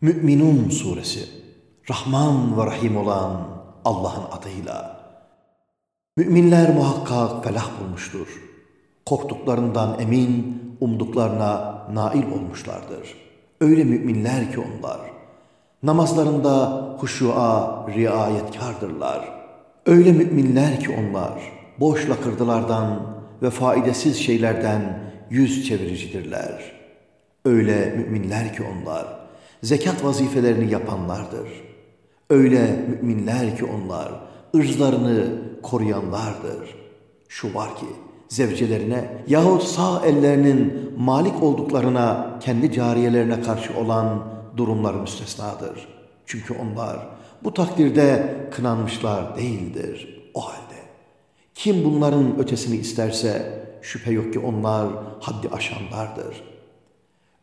Mü'minun suresi Rahman ve Rahim olan Allah'ın adıyla Müminler muhakkak felah bulmuştur. Korktuklarından emin, umduklarına nail olmuşlardır. Öyle müminler ki onlar, namazlarında huşuğa riayetkardırlar. Öyle müminler ki onlar, boş lakırdılardan ve faidesiz şeylerden yüz çeviricidirler. Öyle müminler ki onlar, zekat vazifelerini yapanlardır. Öyle müminler ki onlar, ırzlarını koruyanlardır. Şu var ki, zevcelerine yahut sağ ellerinin malik olduklarına kendi cariyelerine karşı olan durumlar müstesnadır. Çünkü onlar bu takdirde kınanmışlar değildir o halde. Kim bunların ötesini isterse şüphe yok ki onlar haddi aşanlardır.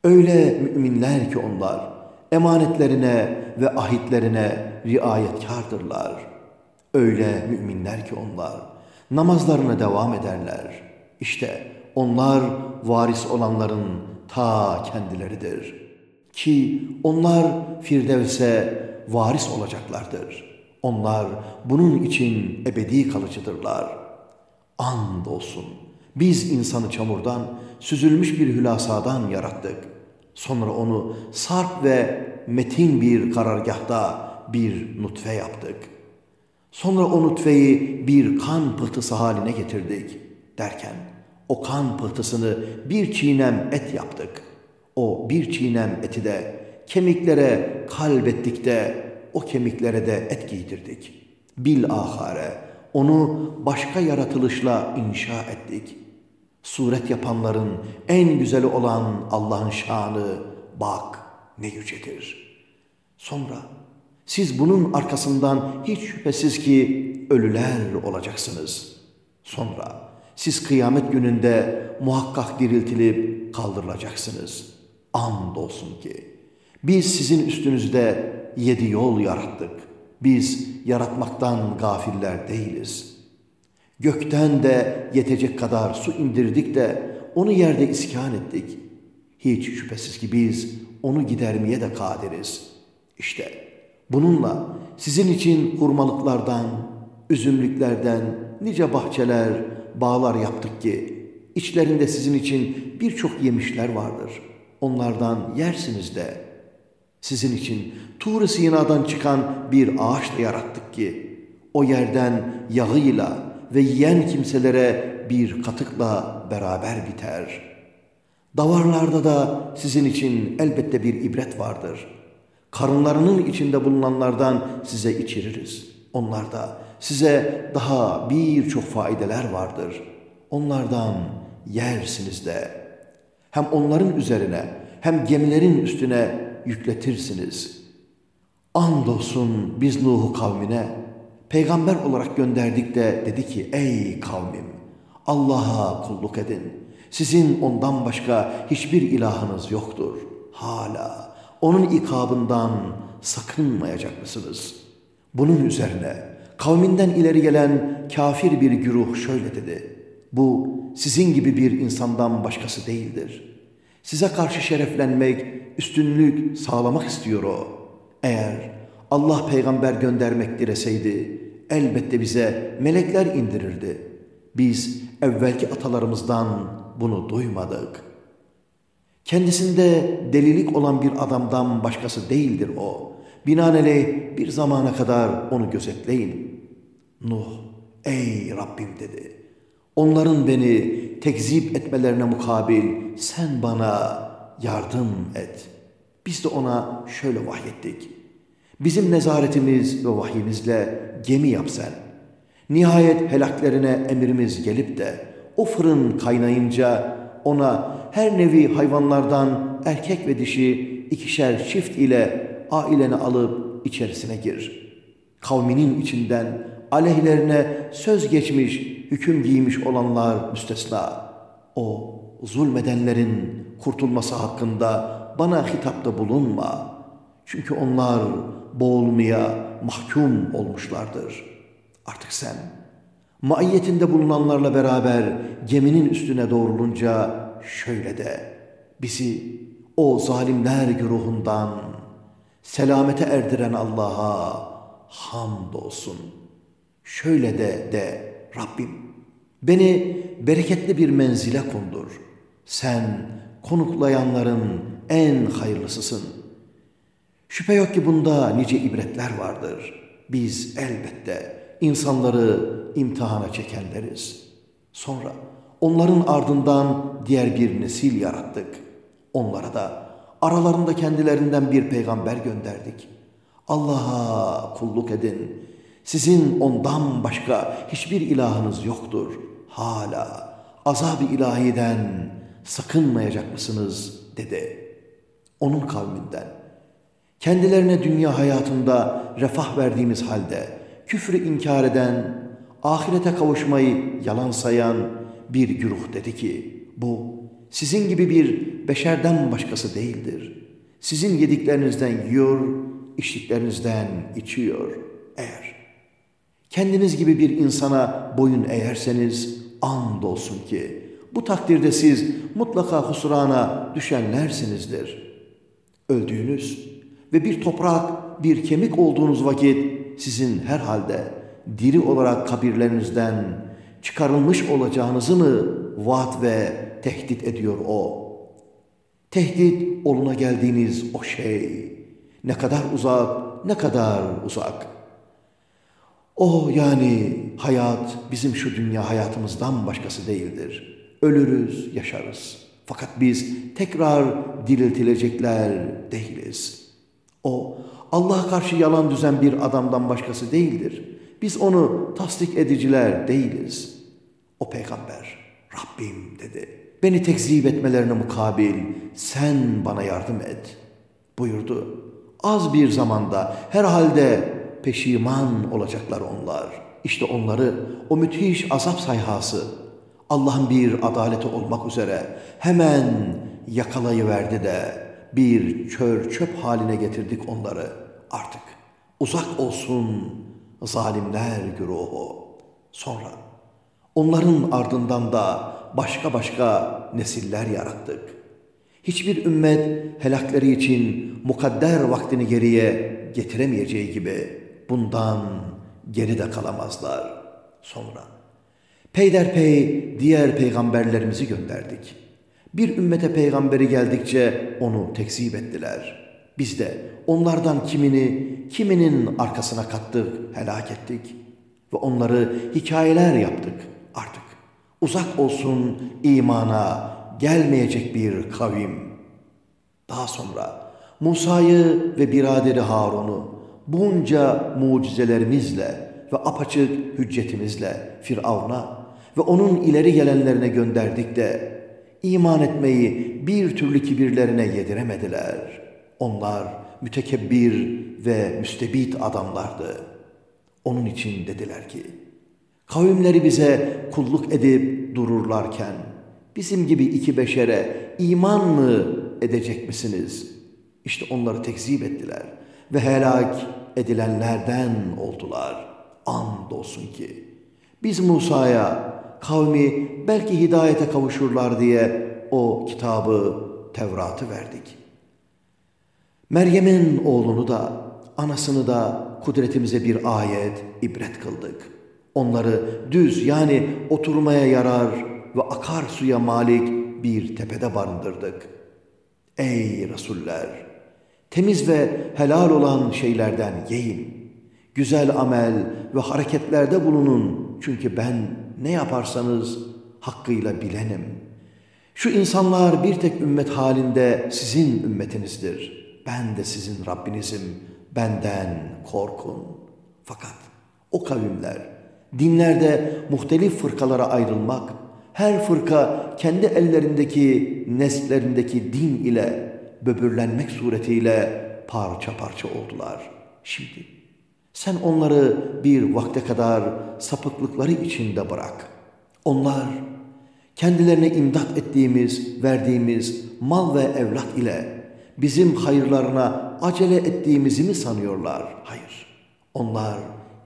Öyle müminler ki onlar emanetlerine ve ahitlerine riayetkardırlar. Öyle müminler ki onlar namazlarına devam ederler. İşte onlar varis olanların ta kendileridir. Ki onlar Firdevs'e varis olacaklardır. Onlar bunun için ebedi kalıcıdırlar. And olsun. Biz insanı çamurdan, süzülmüş bir hülasadan yarattık. Sonra onu sarp ve metin bir karargahta bir nutfe yaptık. Sonra o nutfeyi bir kan pıhtısı haline getirdik derken o kan pıhtısını bir çiğnem et yaptık. O bir çiğnem eti de kemiklere kalbettik de o kemiklere de et giydirdik. Bil ahare onu başka yaratılışla inşa ettik. Suret yapanların en güzeli olan Allah'ın şanı bak ne yücedir. Sonra siz bunun arkasından hiç şüphesiz ki ölüler olacaksınız. Sonra siz kıyamet gününde muhakkak diriltilip kaldırılacaksınız. And olsun ki biz sizin üstünüzde yedi yol yarattık. Biz yaratmaktan gafiller değiliz. Gökten de yetecek kadar su indirdik de onu yerde iskan ettik. Hiç şüphesiz ki biz onu gidermeye de kadiriz. İşte bununla sizin için hurmalıklardan, üzümlüklerden nice bahçeler, bağlar yaptık ki içlerinde sizin için birçok yemişler vardır. Onlardan yersiniz de. Sizin için Tur-ı Sina'dan çıkan bir ağaç da yarattık ki o yerden yağıyla ve yiyen kimselere bir katıkla beraber biter. Davarlarda da sizin için elbette bir ibret vardır. Karınlarının içinde bulunanlardan size içiririz. Onlarda size daha birçok faydeler vardır. Onlardan yersiniz de. Hem onların üzerine hem gemilerin üstüne yükletirsiniz. Andolsun biz Nuh'u kavmine peygamber olarak gönderdik de dedi ki ey kavmim Allah'a kulluk edin. Sizin ondan başka hiçbir ilahınız yoktur. Hala onun ikabından sakınmayacak mısınız? Bunun üzerine kavminden ileri gelen kafir bir güruh şöyle dedi. Bu sizin gibi bir insandan başkası değildir. Size karşı şereflenmek, üstünlük sağlamak istiyor o. Eğer Allah peygamber göndermek dileseydi elbette bize melekler indirirdi. Biz evvelki atalarımızdan bunu duymadık. Kendisinde delilik olan bir adamdan başkası değildir o. Binaenaleyh bir zamana kadar onu gözetleyin. Nuh, ey Rabbim dedi. Onların beni tekzip etmelerine mukabil sen bana yardım et. Biz de ona şöyle vahyettik. Bizim nezaretimiz ve vahyimizle gemi yap sen. Nihayet helaklerine emrimiz gelip de o fırın kaynayınca ona her nevi hayvanlardan erkek ve dişi ikişer çift ile aileni alıp içerisine gir. Kavminin içinden aleyhlerine söz geçmiş, hüküm giymiş olanlar müstesna. O zulmedenlerin kurtulması hakkında bana hitapta bulunma. Çünkü onlar boğulmaya mahkum olmuşlardır. Artık sen maiyetinde bulunanlarla beraber geminin üstüne doğrulunca şöyle de bizi o zalimler güruhundan selamete erdiren Allah'a hamdolsun. Şöyle de de Rabbim, beni bereketli bir menzile kondur. Sen konuklayanların en hayırlısısın. Şüphe yok ki bunda nice ibretler vardır. Biz elbette insanları imtihana çekenleriz. Sonra onların ardından diğer bir nesil yarattık. Onlara da aralarında kendilerinden bir peygamber gönderdik. Allah'a kulluk edin. Sizin ondan başka hiçbir ilahınız yoktur. Hala azab-ı ilahiden sakınmayacak mısınız dedi. Onun kavminden. Kendilerine dünya hayatında refah verdiğimiz halde küfrü inkar eden, ahirete kavuşmayı yalan sayan bir güruh dedi ki, bu sizin gibi bir beşerden başkası değildir. Sizin yediklerinizden yiyor, içtiklerinizden içiyor. Eğer kendiniz gibi bir insana boyun eğerseniz andolsun ki bu takdirde siz mutlaka husrana düşenlersinizdir. Öldüğünüz ve bir toprak, bir kemik olduğunuz vakit sizin herhalde diri olarak kabirlerinizden çıkarılmış olacağınızı mı vaat ve tehdit ediyor o? Tehdit oluna geldiğiniz o şey ne kadar uzak, ne kadar uzak. O yani hayat bizim şu dünya hayatımızdan başkası değildir. Ölürüz, yaşarız. Fakat biz tekrar diriltilecekler değiliz. O Allah'a karşı yalan düzen bir adamdan başkası değildir. Biz onu tasdik ediciler değiliz. O peygamber Rabbim dedi. Beni tekzip etmelerine mukabil sen bana yardım et buyurdu. Az bir zamanda herhalde peşiman olacaklar onlar. İşte onları o müthiş azap sayhası Allah'ın bir adaleti olmak üzere hemen yakalayıverdi de bir çör çöp haline getirdik onları artık. Uzak olsun zalimler güruhu. Sonra onların ardından da başka başka nesiller yarattık. Hiçbir ümmet helakleri için mukadder vaktini geriye getiremeyeceği gibi bundan geri de kalamazlar. Sonra peyderpey diğer peygamberlerimizi gönderdik. Bir ümmete peygamberi geldikçe onu tekzip ettiler. Biz de onlardan kimini kiminin arkasına kattık, helak ettik ve onları hikayeler yaptık artık. Uzak olsun imana gelmeyecek bir kavim. Daha sonra Musa'yı ve biraderi Harun'u bunca mucizelerimizle ve apaçık hüccetimizle Firavun'a ve onun ileri gelenlerine gönderdik de iman etmeyi bir türlü kibirlerine yediremediler. Onlar mütekebbir ve müstebit adamlardı. Onun için dediler ki, kavimleri bize kulluk edip dururlarken, bizim gibi iki beşere iman mı edecek misiniz? İşte onları tekzip ettiler ve helak edilenlerden oldular. Andolsun ki biz Musa'ya kavmi belki hidayete kavuşurlar diye o kitabı Tevrat'ı verdik. Meryem'in oğlunu da anasını da kudretimize bir ayet, ibret kıldık. Onları düz yani oturmaya yarar ve akar suya malik bir tepede barındırdık. Ey Resuller! Temiz ve helal olan şeylerden yiyin. Güzel amel ve hareketlerde bulunun. Çünkü ben ne yaparsanız hakkıyla bilenim. Şu insanlar bir tek ümmet halinde sizin ümmetinizdir. Ben de sizin Rabbinizim. Benden korkun. Fakat o kavimler dinlerde muhtelif fırkalara ayrılmak, her fırka kendi ellerindeki, neslerindeki din ile böbürlenmek suretiyle parça parça oldular. Şimdi sen onları bir vakte kadar sapıklıkları içinde bırak. Onlar kendilerine imdat ettiğimiz, verdiğimiz mal ve evlat ile bizim hayırlarına acele ettiğimizi mi sanıyorlar? Hayır. Onlar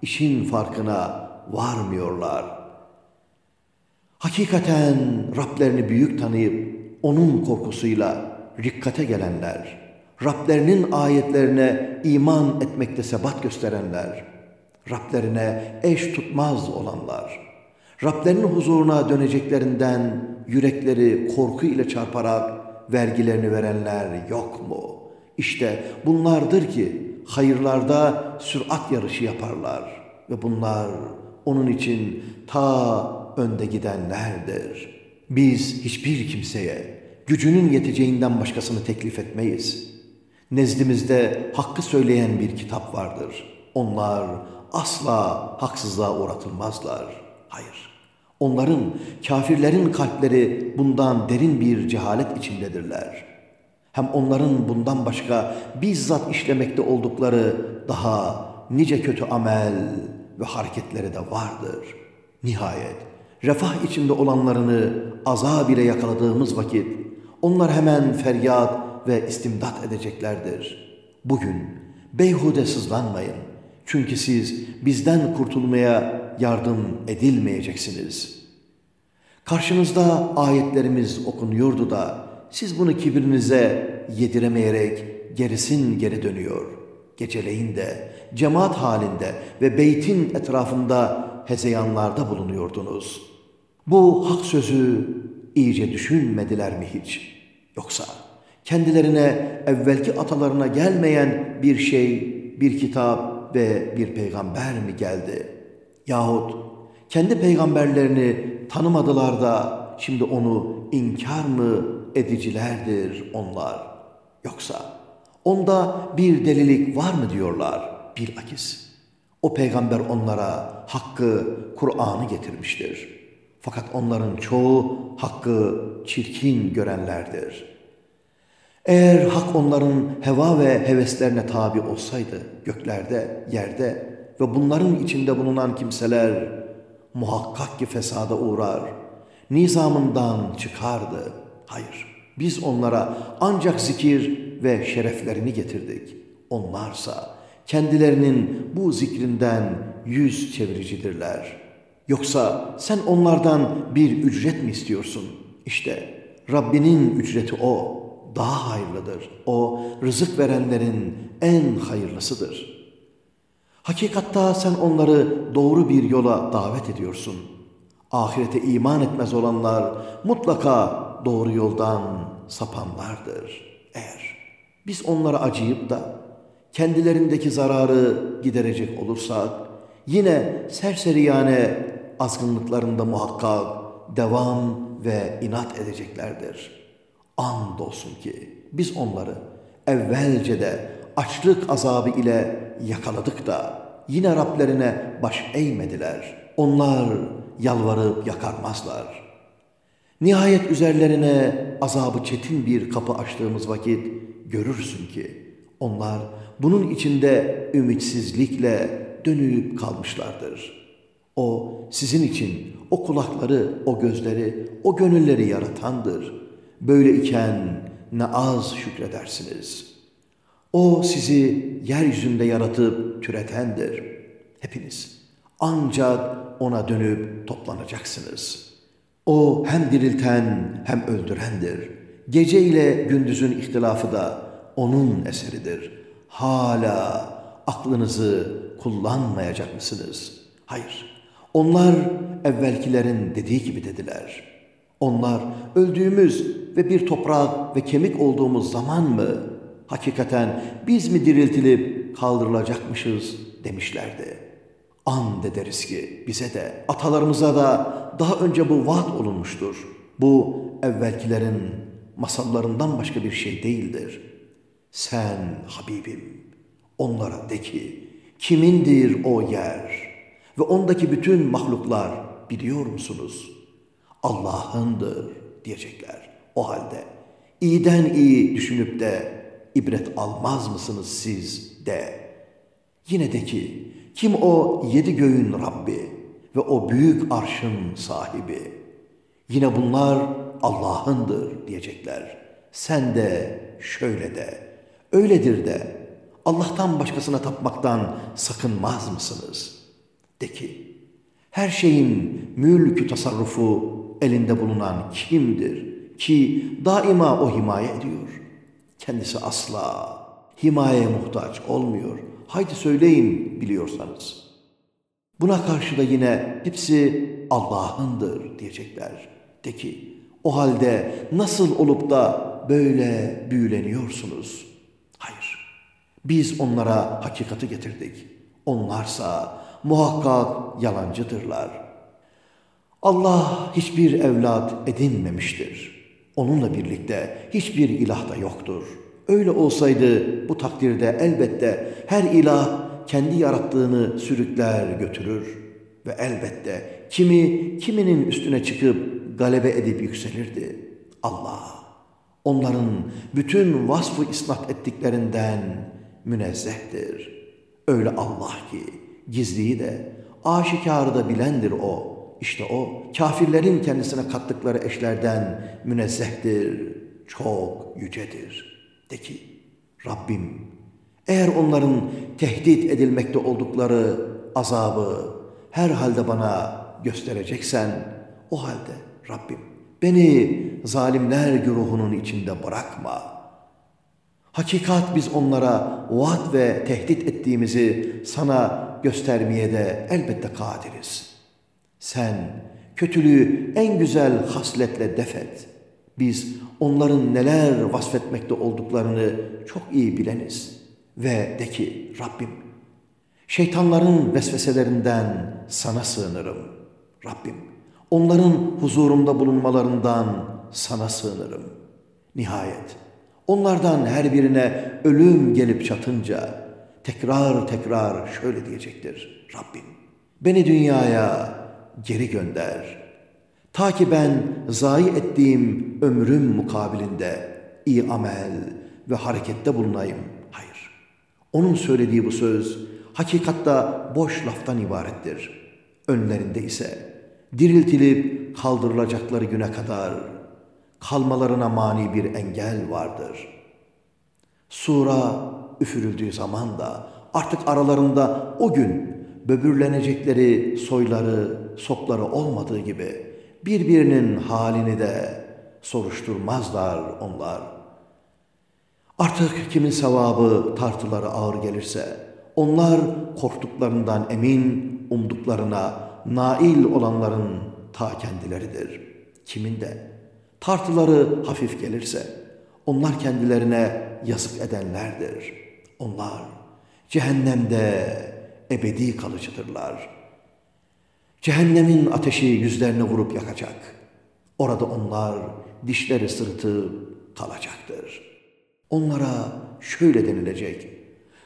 işin farkına varmıyorlar. Hakikaten Rablerini büyük tanıyıp onun korkusuyla rikkate gelenler, Rablerinin ayetlerine iman etmekte sebat gösterenler, Rablerine eş tutmaz olanlar, Rablerinin huzuruna döneceklerinden yürekleri korku ile çarparak vergilerini verenler yok mu? İşte bunlardır ki hayırlarda sürat yarışı yaparlar ve bunlar onun için ta önde gidenlerdir. Biz hiçbir kimseye gücünün yeteceğinden başkasını teklif etmeyiz. Nezdimizde hakkı söyleyen bir kitap vardır. Onlar asla haksızlığa uğratılmazlar. Hayır. Onların, kafirlerin kalpleri bundan derin bir cehalet içindedirler. Hem onların bundan başka bizzat işlemekte oldukları daha nice kötü amel ve hareketleri de vardır. Nihayet refah içinde olanlarını azab ile yakaladığımız vakit onlar hemen feryat ve istimdat edeceklerdir. Bugün beyhude sızlanmayın. Çünkü siz bizden kurtulmaya yardım edilmeyeceksiniz. Karşınızda ayetlerimiz okunuyordu da siz bunu kibirinize yediremeyerek gerisin geri dönüyor. Geceleyin de cemaat halinde ve beytin etrafında hezeyanlarda bulunuyordunuz. Bu hak sözü iyice düşünmediler mi hiç? Yoksa kendilerine evvelki atalarına gelmeyen bir şey, bir kitap ve bir peygamber mi geldi? Yahut kendi peygamberlerini tanımadılar da şimdi onu inkar mı edicilerdir onlar? Yoksa onda bir delilik var mı diyorlar bilakis. O peygamber onlara hakkı, Kur'an'ı getirmiştir. Fakat onların çoğu hakkı çirkin görenlerdir. Eğer hak onların heva ve heveslerine tabi olsaydı göklerde, yerde ve bunların içinde bulunan kimseler muhakkak ki fesada uğrar, nizamından çıkardı. Hayır, biz onlara ancak zikir ve şereflerini getirdik. Onlarsa kendilerinin bu zikrinden yüz çeviricidirler. Yoksa sen onlardan bir ücret mi istiyorsun? İşte Rabbinin ücreti o, daha hayırlıdır. O rızık verenlerin en hayırlısıdır. Hakikatta sen onları doğru bir yola davet ediyorsun. Ahirete iman etmez olanlar mutlaka doğru yoldan sapanlardır. Eğer biz onlara acıyıp da kendilerindeki zararı giderecek olursak yine serseriyane azgınlıklarında muhakkak devam ve inat edeceklerdir. Andolsun ki biz onları evvelce de açlık azabı ile yakaladık da yine Rablerine baş eğmediler. Onlar yalvarıp yakarmazlar. Nihayet üzerlerine azabı çetin bir kapı açtığımız vakit görürsün ki onlar bunun içinde ümitsizlikle dönüp kalmışlardır. O sizin için o kulakları, o gözleri, o gönülleri yaratandır. Böyle iken ne az şükredersiniz. O sizi yeryüzünde yaratıp türetendir. Hepiniz ancak ona dönüp toplanacaksınız. O hem dirilten hem öldürendir. Gece ile gündüzün ihtilafı da onun eseridir. Hala aklınızı kullanmayacak mısınız? Hayır. Onlar evvelkilerin dediği gibi dediler. Onlar öldüğümüz ve bir toprak ve kemik olduğumuz zaman mı hakikaten biz mi diriltilip kaldırılacakmışız demişlerdi. And ederiz ki bize de atalarımıza da daha önce bu vaat olunmuştur. Bu evvelkilerin masallarından başka bir şey değildir. Sen Habibim onlara de ki kimindir o yer ve ondaki bütün mahluklar biliyor musunuz? Allah'ındır diyecekler. O halde iyiden iyi düşünüp de ibret almaz mısınız siz de. Yine de ki kim o yedi göğün Rabbi ve o büyük arşın sahibi. Yine bunlar Allah'ındır diyecekler. Sen de şöyle de, öyledir de Allah'tan başkasına tapmaktan sakınmaz mısınız? De ki, her şeyin mülkü tasarrufu elinde bulunan kimdir ki daima o himaye ediyor? Kendisi asla himayeye muhtaç olmuyor. Haydi söyleyin biliyorsanız. Buna karşı da yine hepsi Allah'ındır diyecekler. De ki o halde nasıl olup da böyle büyüleniyorsunuz? Hayır. Biz onlara hakikati getirdik. Onlarsa muhakkak yalancıdırlar. Allah hiçbir evlat edinmemiştir. Onunla birlikte hiçbir ilah da yoktur. Öyle olsaydı bu takdirde elbette her ilah kendi yarattığını sürükler götürür ve elbette kimi kiminin üstüne çıkıp galebe edip yükselirdi. Allah onların bütün vasfı isnat ettiklerinden münezzehtir. Öyle Allah ki gizliyi de aşikarı da bilendir o. İşte o kafirlerin kendisine kattıkları eşlerden münezzehtir, çok yücedir. De ki Rabbim eğer onların tehdit edilmekte oldukları azabı herhalde bana göstereceksen o halde Rabbim beni zalimler güruhunun içinde bırakma. Hakikat biz onlara vaat ve tehdit ettiğimizi sana göstermeye de elbette kadiriz. Sen kötülüğü en güzel hasletle defet. Biz onların neler vasfetmekte olduklarını çok iyi bileniz. Ve de ki Rabbim şeytanların vesveselerinden sana sığınırım. Rabbim onların huzurumda bulunmalarından sana sığınırım. Nihayet onlardan her birine ölüm gelip çatınca tekrar tekrar şöyle diyecektir. Rabbim beni dünyaya geri gönder. Ta ki ben zayi ettiğim ömrüm mukabilinde iyi amel ve harekette bulunayım. Hayır. Onun söylediği bu söz hakikatta boş laftan ibarettir. Önlerinde ise diriltilip kaldırılacakları güne kadar kalmalarına mani bir engel vardır. Sura üfürüldüğü zaman da artık aralarında o gün böbürlenecekleri soyları, sopları olmadığı gibi birbirinin halini de soruşturmazlar onlar. Artık kimin sevabı tartıları ağır gelirse, onlar korktuklarından emin, umduklarına nail olanların ta kendileridir. Kimin de tartıları hafif gelirse, onlar kendilerine yazık edenlerdir. Onlar cehennemde ebedi kalıcıdırlar. Cehennemin ateşi yüzlerine vurup yakacak. Orada onlar dişleri sırtı kalacaktır. Onlara şöyle denilecek.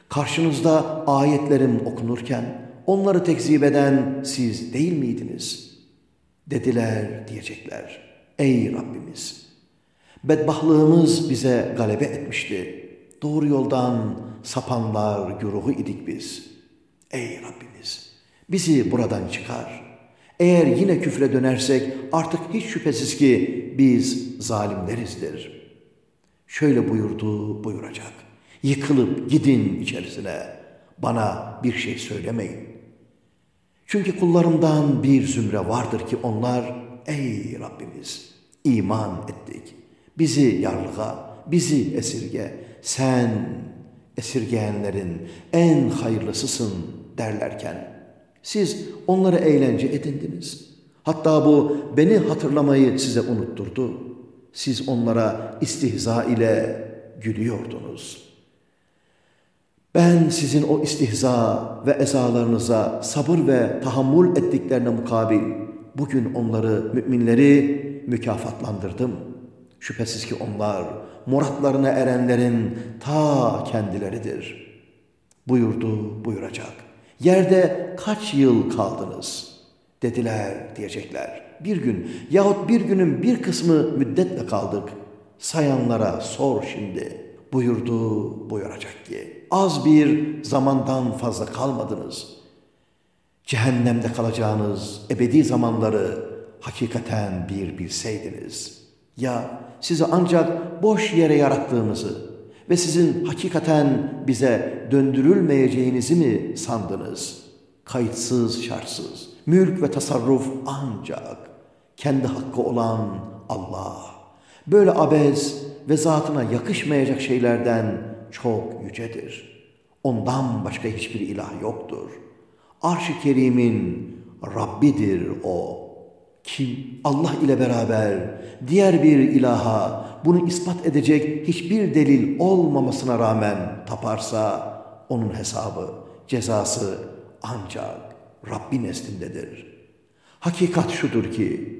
Karşınızda ayetlerim okunurken onları tekzip eden siz değil miydiniz? Dediler diyecekler. Ey Rabbimiz! Bedbahlığımız bize galebe etmişti. Doğru yoldan sapanlar güruhu idik biz. Ey Rabbimiz! Bizi buradan çıkar. Eğer yine küfre dönersek artık hiç şüphesiz ki biz zalimlerizdir. Şöyle buyurdu, buyuracak. Yıkılıp gidin içerisine. Bana bir şey söylemeyin. Çünkü kullarımdan bir zümre vardır ki onlar, ey Rabbimiz iman ettik. Bizi yarlığa, bizi esirge. Sen esirgeyenlerin en hayırlısısın derlerken siz onları eğlence edindiniz. Hatta bu beni hatırlamayı size unutturdu. Siz onlara istihza ile gülüyordunuz. Ben sizin o istihza ve ezalarınıza sabır ve tahammül ettiklerine mukabil bugün onları, müminleri mükafatlandırdım. Şüphesiz ki onlar muratlarına erenlerin ta kendileridir. Buyurdu, buyuracak. Yerde kaç yıl kaldınız? Dediler, diyecekler. Bir gün yahut bir günün bir kısmı müddetle kaldık. Sayanlara sor şimdi. Buyurdu, buyuracak ki. Az bir zamandan fazla kalmadınız. Cehennemde kalacağınız ebedi zamanları hakikaten bir bilseydiniz. Ya sizi ancak boş yere yarattığımızı ve sizin hakikaten bize döndürülmeyeceğinizi mi sandınız? Kayıtsız, şartsız, mülk ve tasarruf ancak kendi hakkı olan Allah. Böyle abez ve zatına yakışmayacak şeylerden çok yücedir. Ondan başka hiçbir ilah yoktur. Arş-ı Kerim'in Rabbidir O. Kim Allah ile beraber diğer bir ilaha bunu ispat edecek hiçbir delil olmamasına rağmen taparsa onun hesabı, cezası ancak Rabbi nezdindedir. Hakikat şudur ki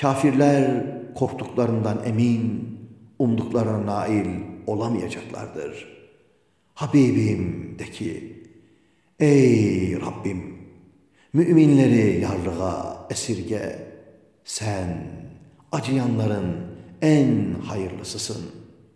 kafirler korktuklarından emin, umduklarına nail olamayacaklardır. Habibim de ki, ey Rabbim, müminleri yarlığa esirge, sen acıyanların en hayırlısısın.''